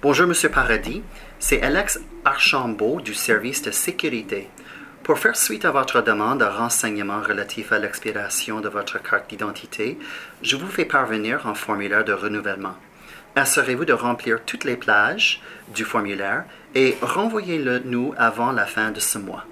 Bonjour, Monsieur Paradis. C'est Alex Archambault du service de sécurité. Pour faire suite à votre demande de renseignements relatifs à l'expiration de votre carte d'identité, je vous fais parvenir un formulaire de renouvellement. Assurez-vous de remplir toutes les plages du formulaire et renvoyez-le nous avant la fin de ce mois.